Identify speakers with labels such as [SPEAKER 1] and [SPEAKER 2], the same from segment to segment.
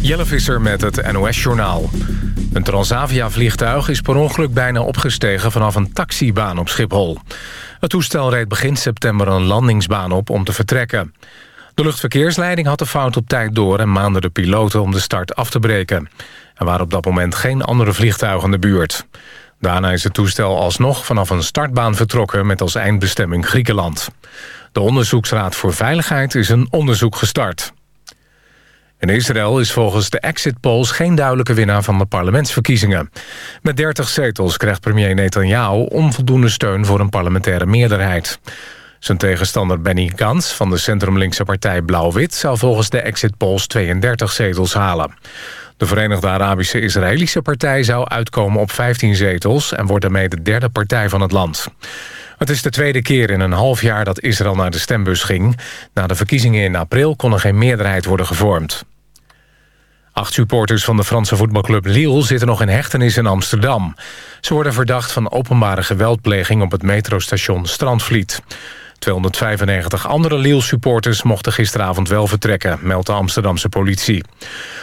[SPEAKER 1] Jelle Visser met het NOS-journaal. Een Transavia-vliegtuig is per ongeluk bijna opgestegen... vanaf een taxibaan op Schiphol. Het toestel reed begin september een landingsbaan op om te vertrekken. De luchtverkeersleiding had de fout op tijd door... en maande de piloten om de start af te breken. Er waren op dat moment geen andere vliegtuigen in de buurt. Daarna is het toestel alsnog vanaf een startbaan vertrokken... met als eindbestemming Griekenland. De Onderzoeksraad voor Veiligheid is een onderzoek gestart. In Israël is volgens de exit polls geen duidelijke winnaar van de parlementsverkiezingen. Met 30 zetels krijgt premier Netanyahu onvoldoende steun voor een parlementaire meerderheid. Zijn tegenstander Benny Gantz van de centrumlinkse partij Blauw-Wit... zou volgens de exit polls 32 zetels halen. De Verenigde Arabische Israëlische Partij zou uitkomen op 15 zetels... en wordt daarmee de derde partij van het land. Het is de tweede keer in een half jaar dat Israël naar de stembus ging. Na de verkiezingen in april kon er geen meerderheid worden gevormd. Acht supporters van de Franse voetbalclub Lille zitten nog in hechtenis in Amsterdam. Ze worden verdacht van openbare geweldpleging op het metrostation Strandvliet. 295 andere Lille-supporters mochten gisteravond wel vertrekken, meldt de Amsterdamse politie.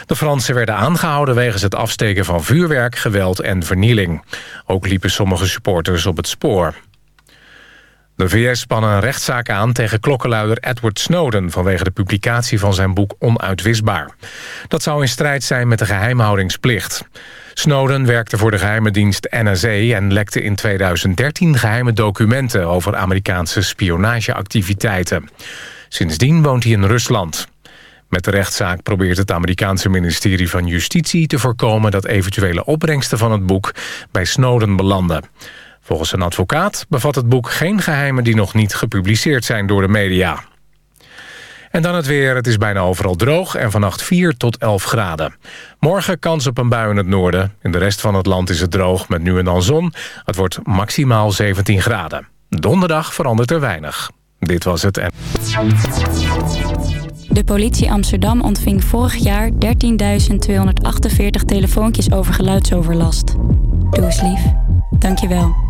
[SPEAKER 1] De Fransen werden aangehouden wegens het afsteken van vuurwerk, geweld en vernieling. Ook liepen sommige supporters op het spoor. De VS spannen een rechtszaak aan tegen klokkenluider Edward Snowden... vanwege de publicatie van zijn boek Onuitwisbaar. Dat zou in strijd zijn met de geheimhoudingsplicht. Snowden werkte voor de geheime dienst NSA... en lekte in 2013 geheime documenten... over Amerikaanse spionageactiviteiten. Sindsdien woont hij in Rusland. Met de rechtszaak probeert het Amerikaanse ministerie van Justitie... te voorkomen dat eventuele opbrengsten van het boek bij Snowden belanden. Volgens een advocaat bevat het boek geen geheimen die nog niet gepubliceerd zijn door de media. En dan het weer. Het is bijna overal droog en vannacht 4 tot 11 graden. Morgen kans op een bui in het noorden. In de rest van het land is het droog met nu en dan zon. Het wordt maximaal 17 graden. Donderdag verandert er weinig. Dit was het.
[SPEAKER 2] De politie Amsterdam ontving vorig jaar 13.248 telefoontjes over geluidsoverlast. Doe eens lief. Dankjewel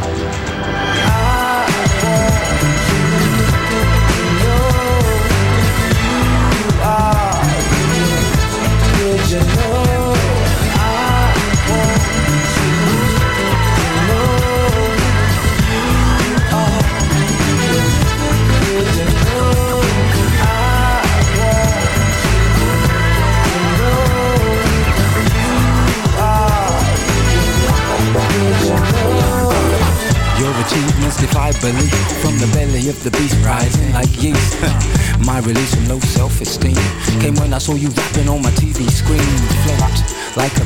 [SPEAKER 3] saw you rapping on my TV screen. Float like a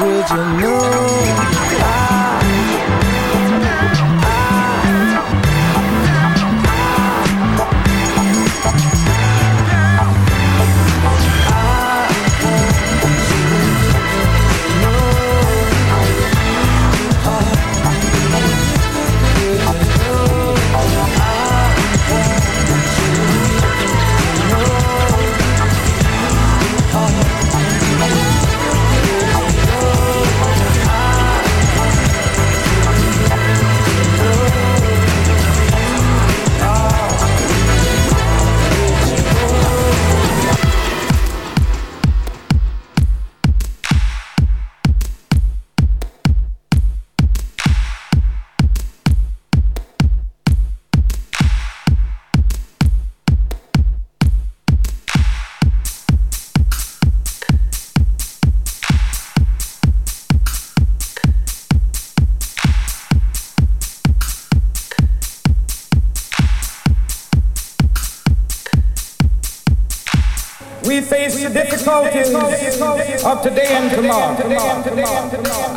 [SPEAKER 3] Would you know?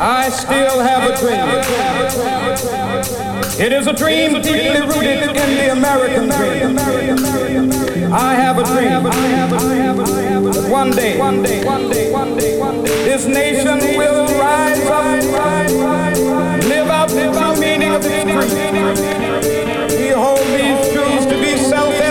[SPEAKER 4] I still have a dream. It is a dream deeply rooted in the American dream. I have a dream. One day, one day, one day, one day, one day, this nation will rise up, live out the meaning of its creed. We hold these truths to be self-evident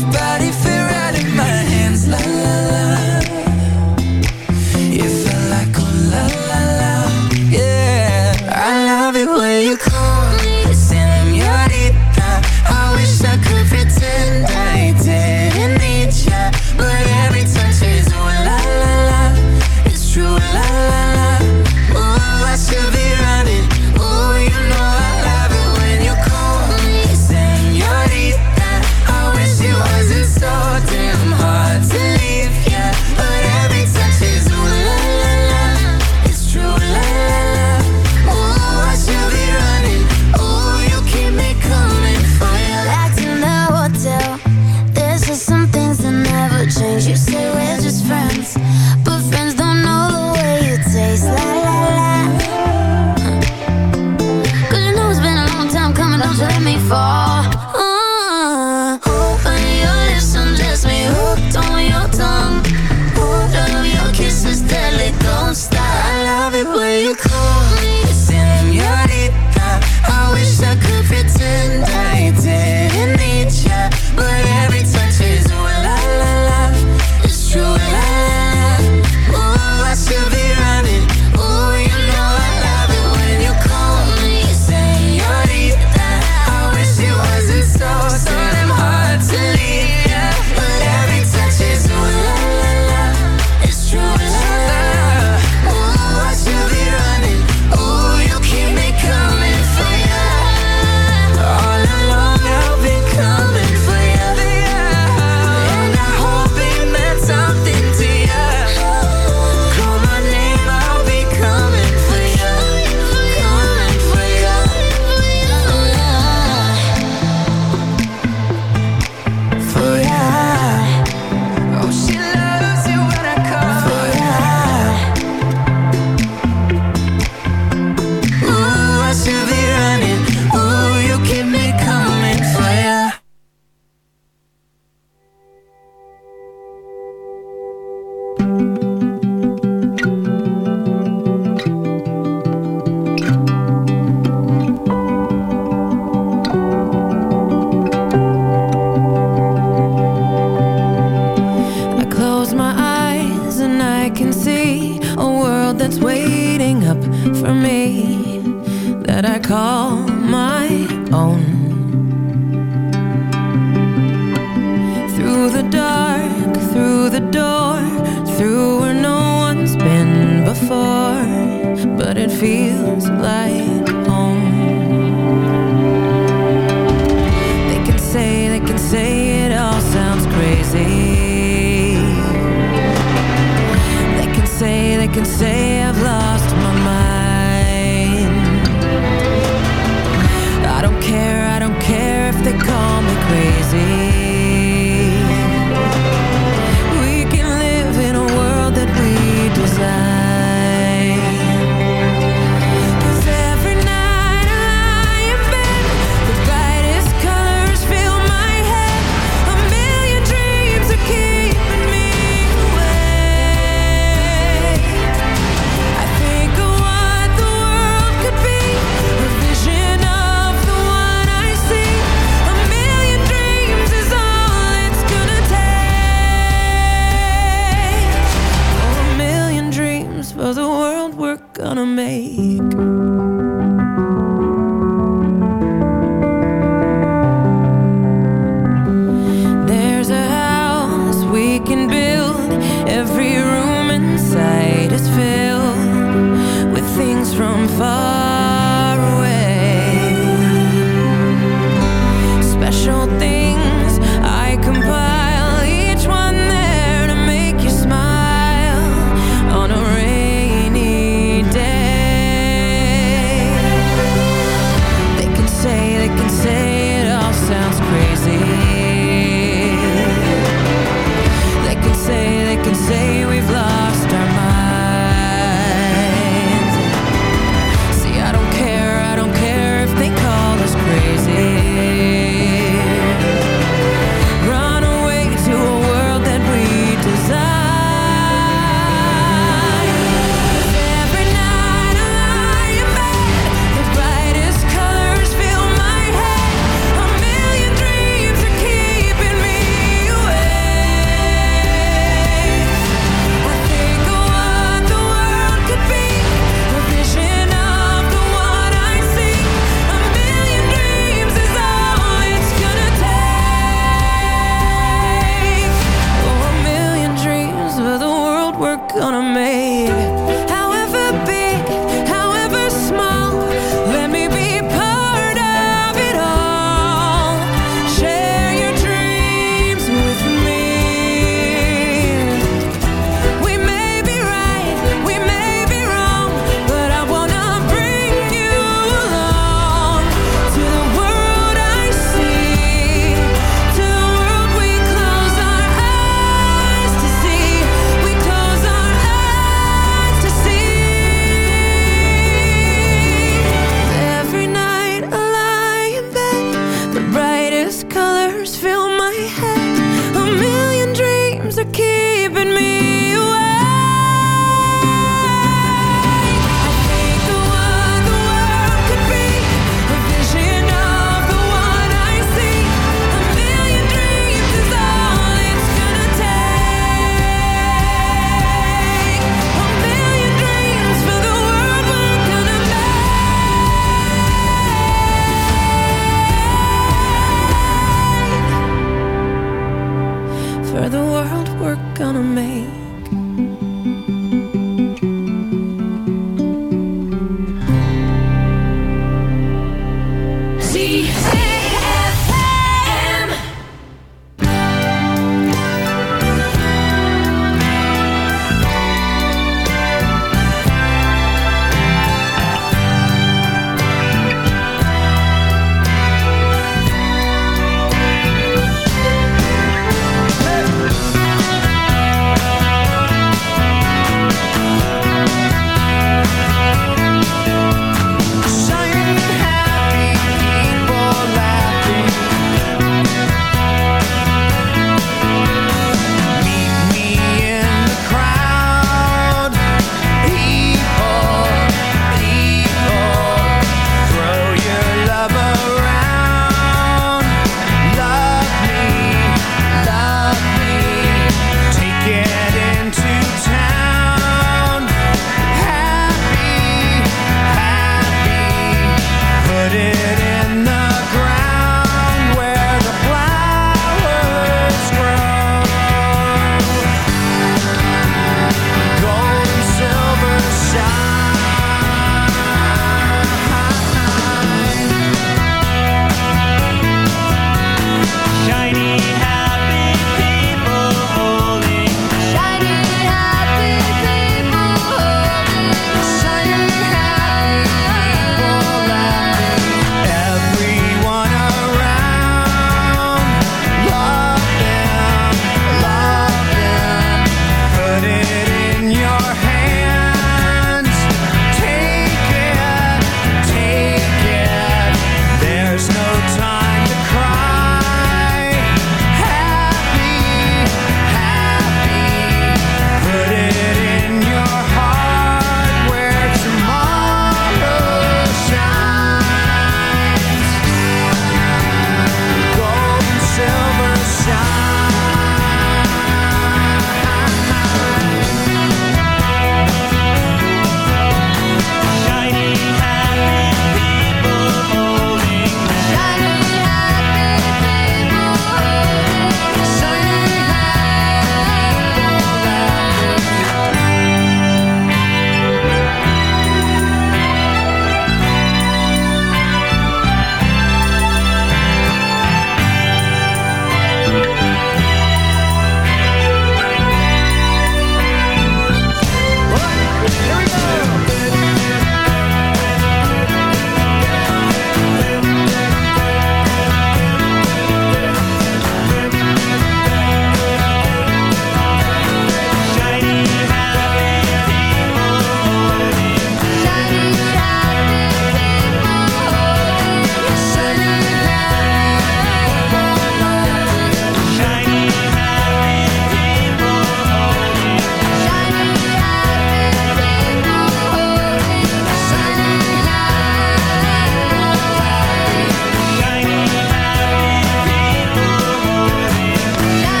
[SPEAKER 5] Yeah.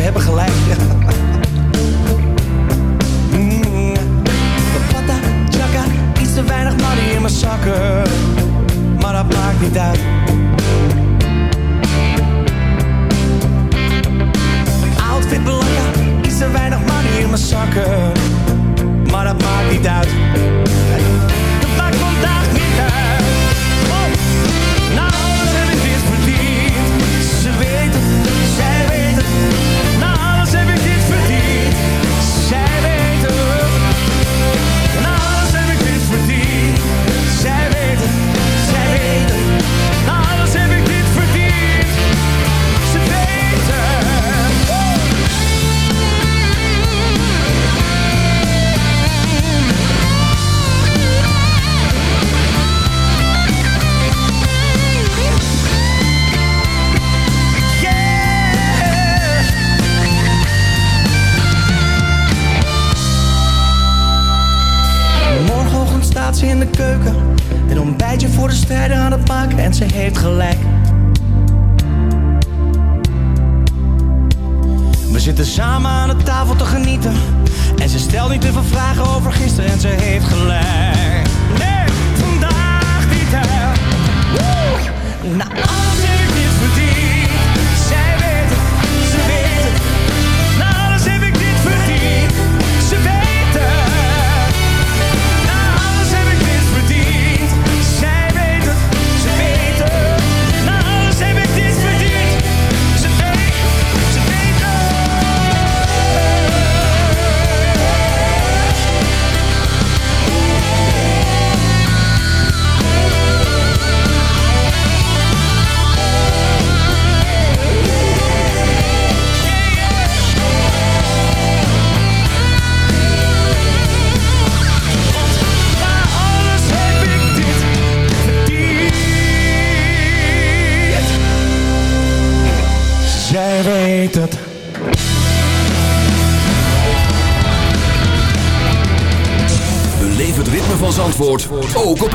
[SPEAKER 5] We hebben gelijk. mm. Iets te weinig money in mijn zakken. Maar dat maakt niet uit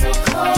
[SPEAKER 6] My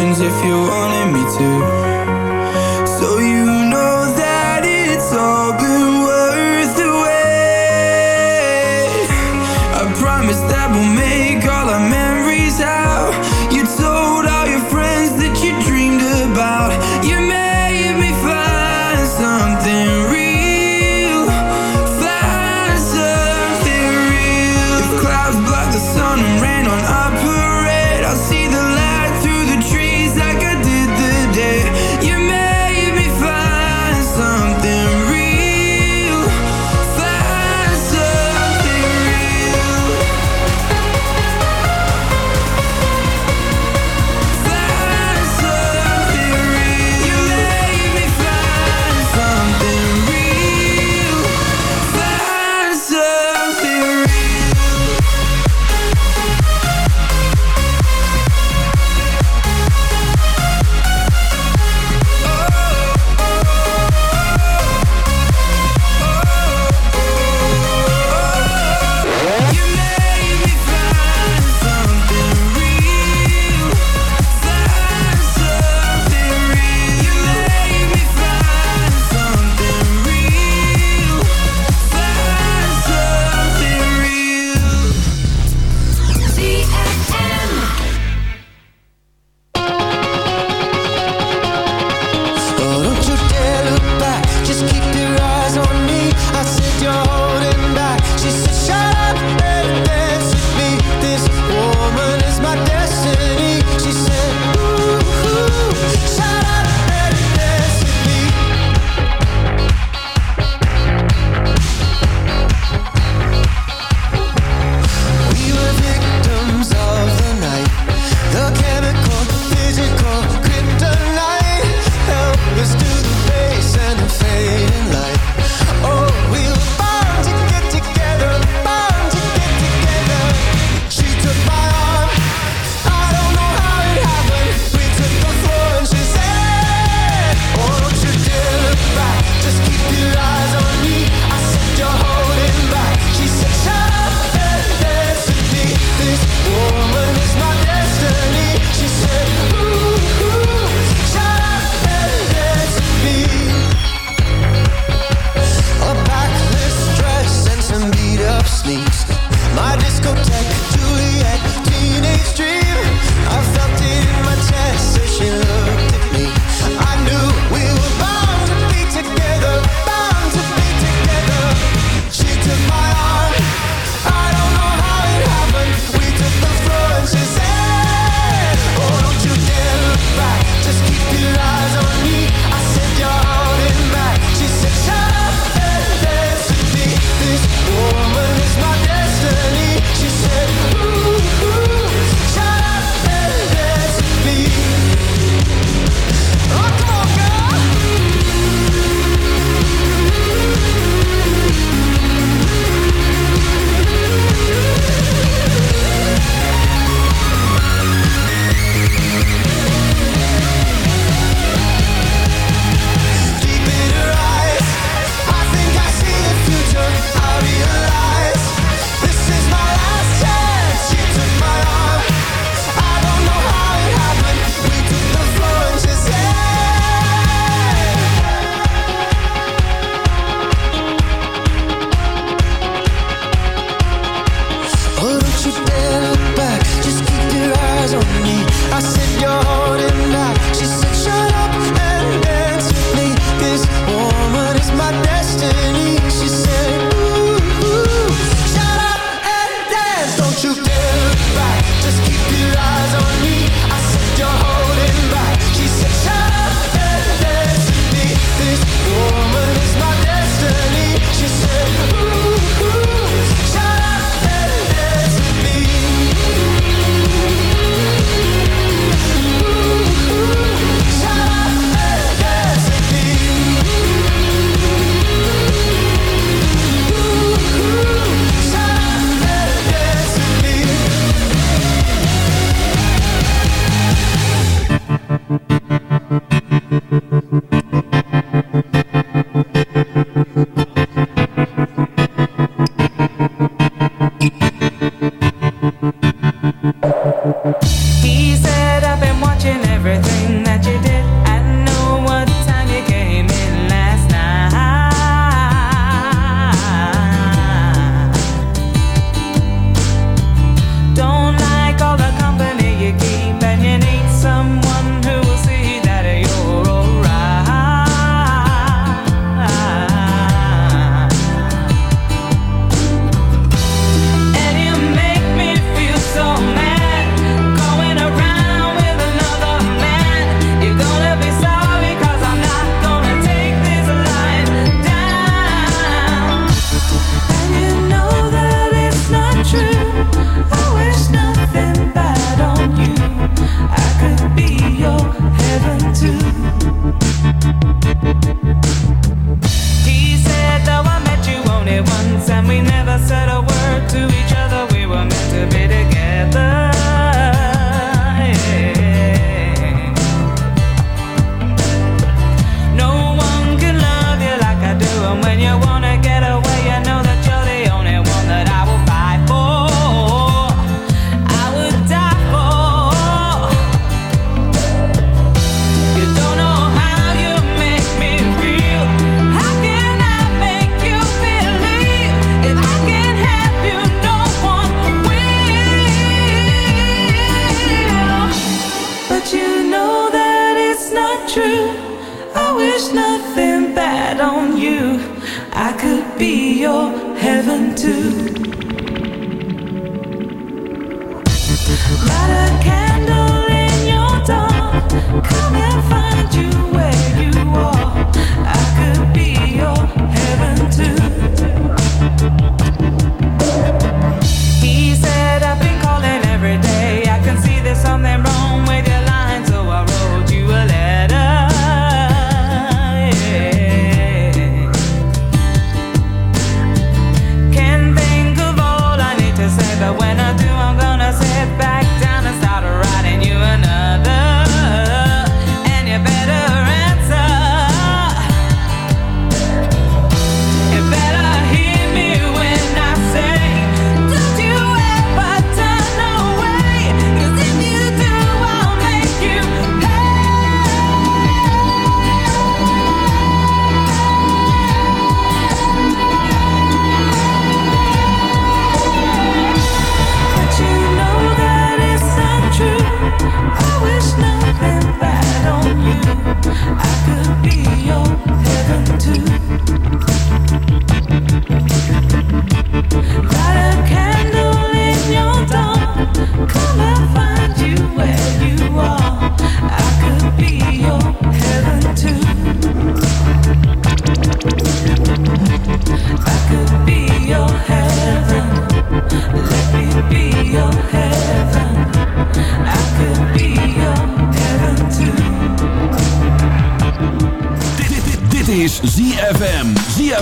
[SPEAKER 7] if you wanted me to.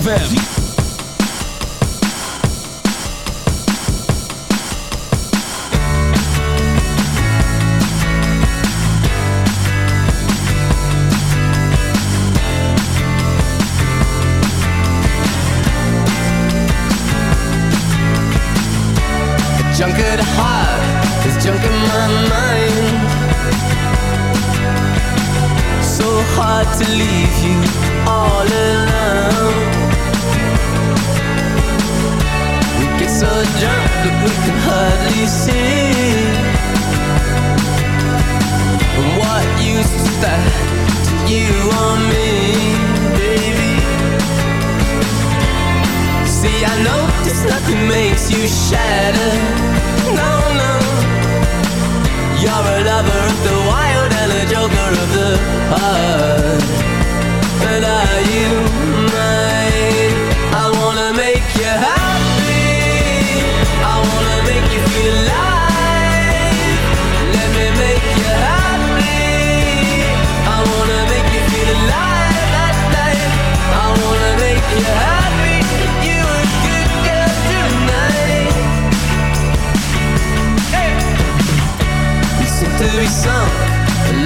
[SPEAKER 8] ZFM.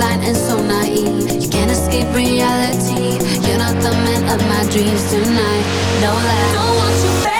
[SPEAKER 9] blind and so naive. You can't escape reality. You're not the man of my dreams tonight. No lie. Don't want you back